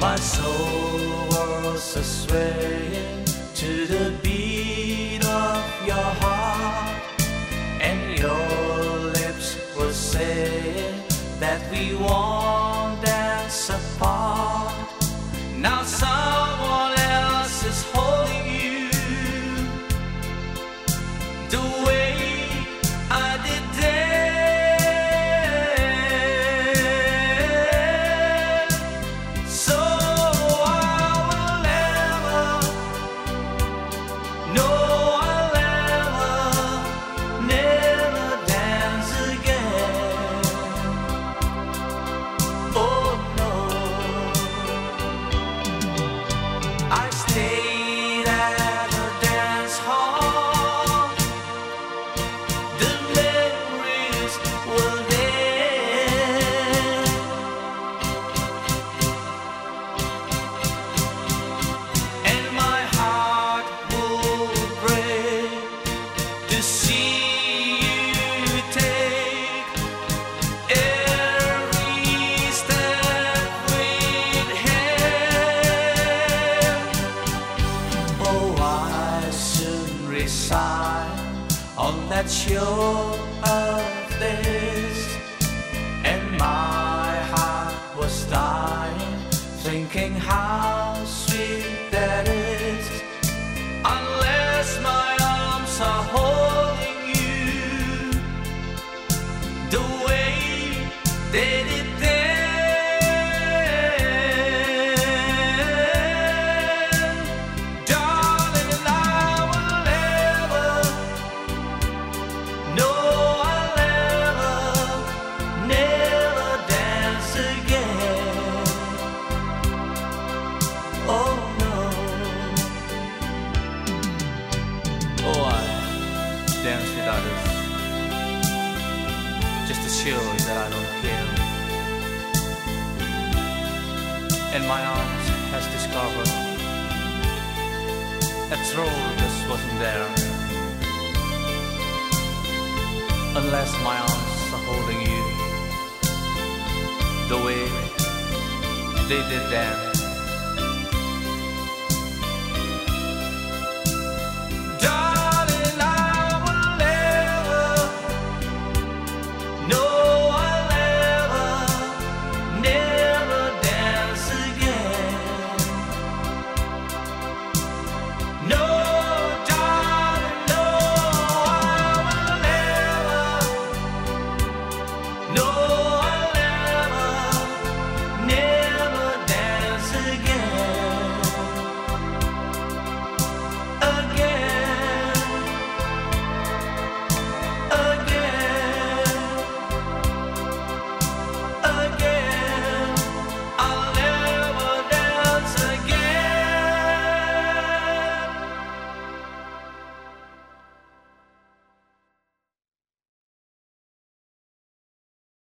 My soul was a swaying to the beat of your heart, and your lips were saying that we won't dance apart. Now someone on that shore of this, and my just to show you that I don't care. And my arms has discovered that road just wasn't there. Unless my arms are holding you the way they did then.